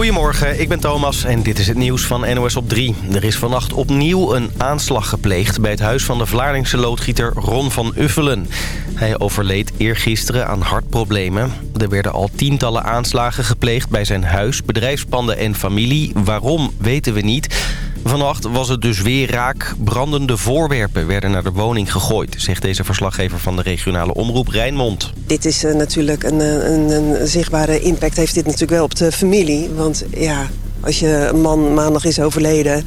Goedemorgen, ik ben Thomas en dit is het nieuws van NOS op 3. Er is vannacht opnieuw een aanslag gepleegd bij het huis van de Vlaardingse loodgieter Ron van Uffelen. Hij overleed eergisteren aan hartproblemen. Er werden al tientallen aanslagen gepleegd bij zijn huis, bedrijfspanden en familie. Waarom, weten we niet. Vannacht was het dus weer raak. Brandende voorwerpen werden naar de woning gegooid... zegt deze verslaggever van de regionale omroep Rijnmond. Dit is uh, natuurlijk een, een, een, zichtbare impact heeft dit natuurlijk wel op de familie. Want ja, als je een man maandag is overleden...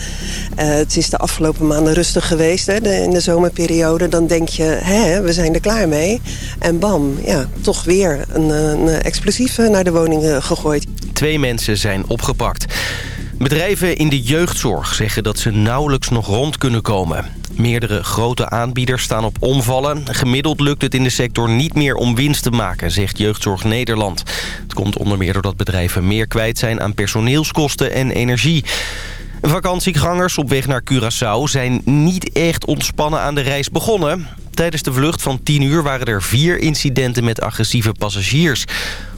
Uh, het is de afgelopen maanden rustig geweest hè, de, in de zomerperiode... dan denk je, hè, we zijn er klaar mee. En bam, ja, toch weer een, een explosief naar de woning gegooid. Twee mensen zijn opgepakt. Bedrijven in de jeugdzorg zeggen dat ze nauwelijks nog rond kunnen komen. Meerdere grote aanbieders staan op omvallen. Gemiddeld lukt het in de sector niet meer om winst te maken, zegt Jeugdzorg Nederland. Het komt onder meer doordat bedrijven meer kwijt zijn aan personeelskosten en energie. Vakantiegangers op weg naar Curaçao zijn niet echt ontspannen aan de reis begonnen. Tijdens de vlucht van 10 uur waren er vier incidenten met agressieve passagiers.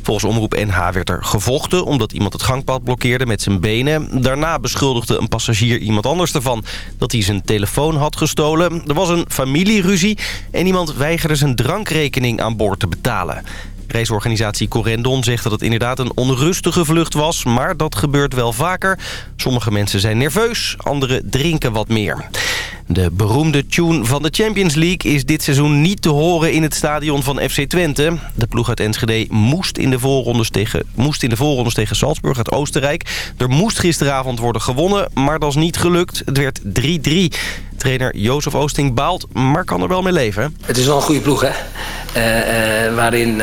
Volgens Omroep NH werd er gevochten omdat iemand het gangpad blokkeerde met zijn benen. Daarna beschuldigde een passagier iemand anders ervan dat hij zijn telefoon had gestolen. Er was een familieruzie en iemand weigerde zijn drankrekening aan boord te betalen. Raceorganisatie Corendon zegt dat het inderdaad een onrustige vlucht was... maar dat gebeurt wel vaker. Sommige mensen zijn nerveus, anderen drinken wat meer. De beroemde tune van de Champions League is dit seizoen niet te horen in het stadion van FC Twente. De ploeg uit Enschede moest in de voorrondes tegen, moest in de voorrondes tegen Salzburg uit Oostenrijk. Er moest gisteravond worden gewonnen, maar dat is niet gelukt. Het werd 3-3. Trainer Jozef Oosting baalt, maar kan er wel mee leven. Het is wel een goede ploeg, hè? Uh, uh, waarin uh,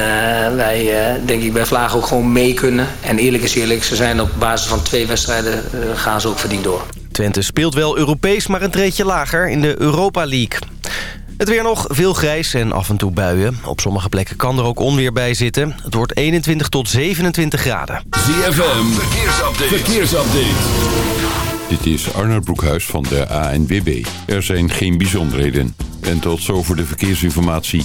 wij, denk ik, bij Vlaag ook gewoon mee kunnen. En eerlijk is eerlijk, ze zijn op basis van twee wedstrijden... gaan ze ook verdiend door. Twente speelt wel Europees, maar een treetje lager in de Europa League. Het weer nog, veel grijs en af en toe buien. Op sommige plekken kan er ook onweer bij zitten. Het wordt 21 tot 27 graden. ZFM, verkeersupdate. verkeersupdate. Dit is Arnold Broekhuis van de ANWB. Er zijn geen bijzonderheden. En tot zover de verkeersinformatie.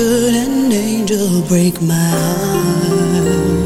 Could an angel break my heart?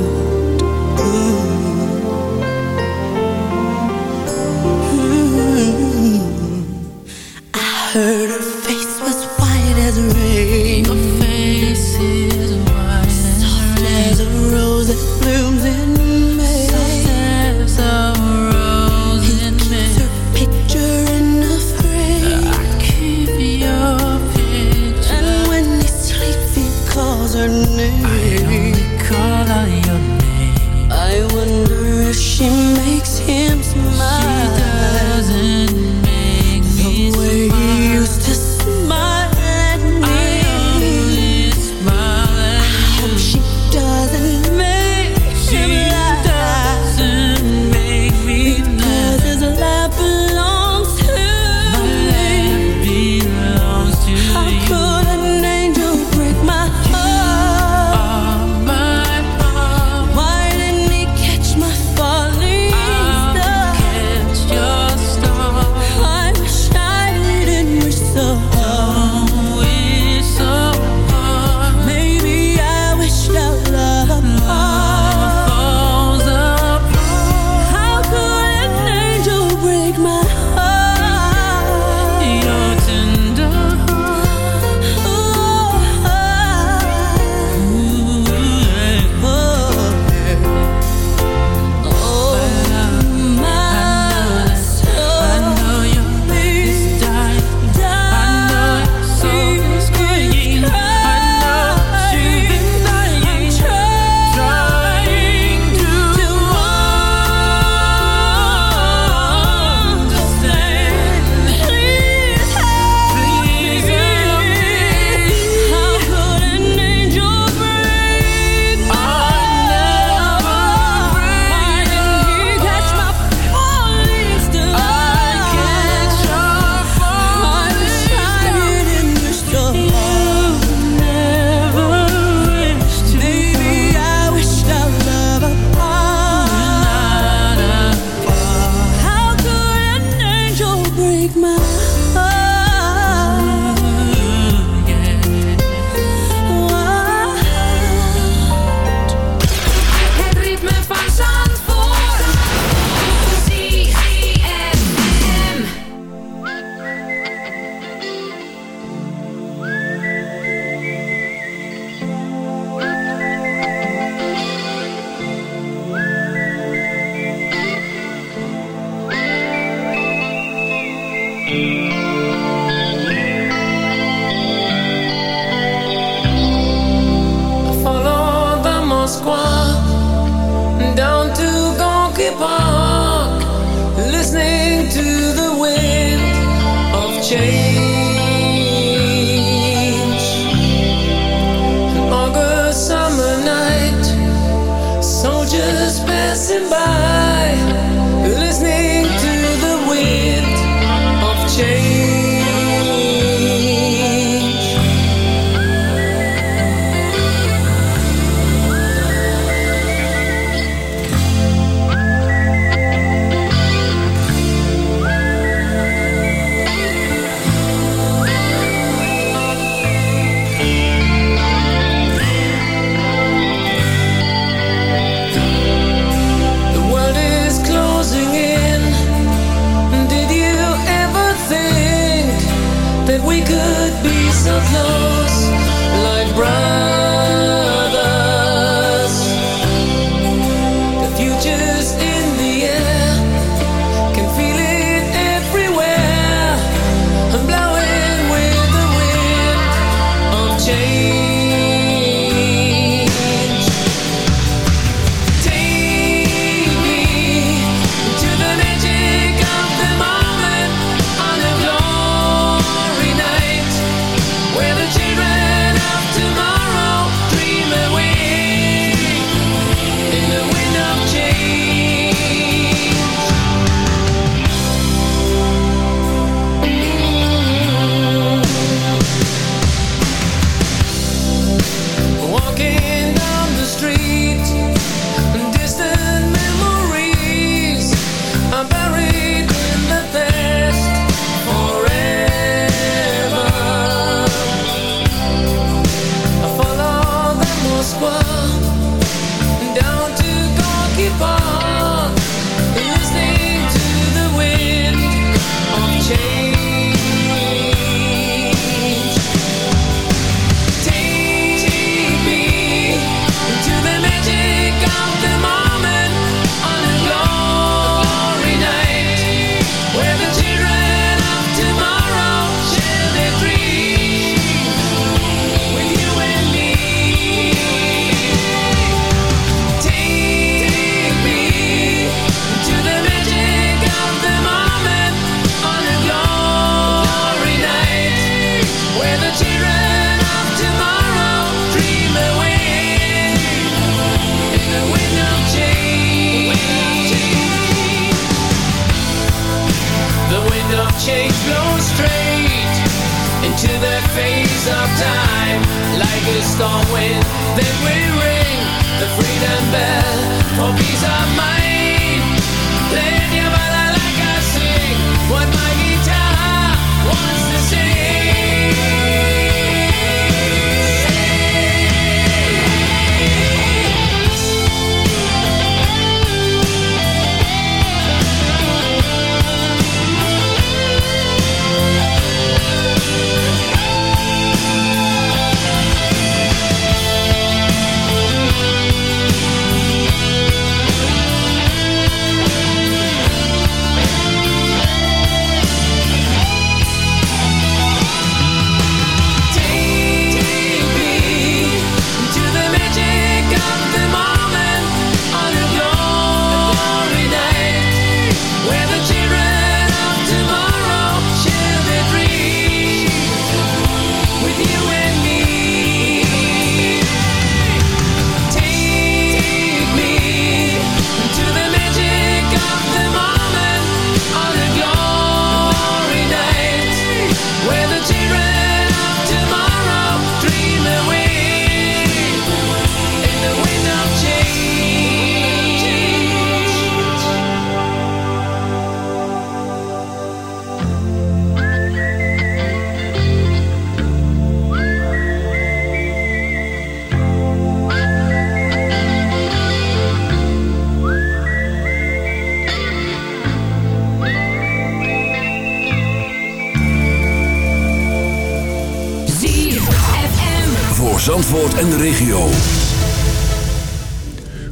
Regio.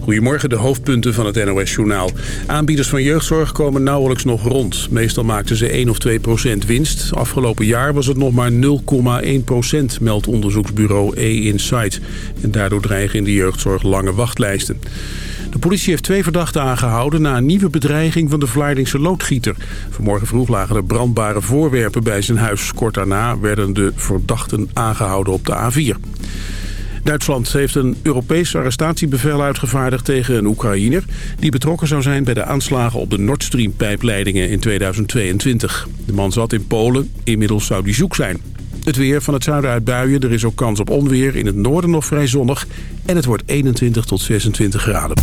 Goedemorgen, de hoofdpunten van het NOS-journaal. Aanbieders van jeugdzorg komen nauwelijks nog rond. Meestal maakten ze 1 of 2 procent winst. Afgelopen jaar was het nog maar 0,1 procent, meldt onderzoeksbureau E-Insight. En daardoor dreigen in de jeugdzorg lange wachtlijsten. De politie heeft twee verdachten aangehouden na een nieuwe bedreiging van de Vlaardingse loodgieter. Vanmorgen vroeg lagen er brandbare voorwerpen bij zijn huis. Kort daarna werden de verdachten aangehouden op de A4. Duitsland heeft een Europees arrestatiebevel uitgevaardigd tegen een Oekraïner... die betrokken zou zijn bij de aanslagen op de Nord Stream-pijpleidingen in 2022. De man zat in Polen, inmiddels zou die zoek zijn. Het weer van het zuiden uit buien, er is ook kans op onweer. In het noorden nog vrij zonnig en het wordt 21 tot 26 graden.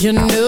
You know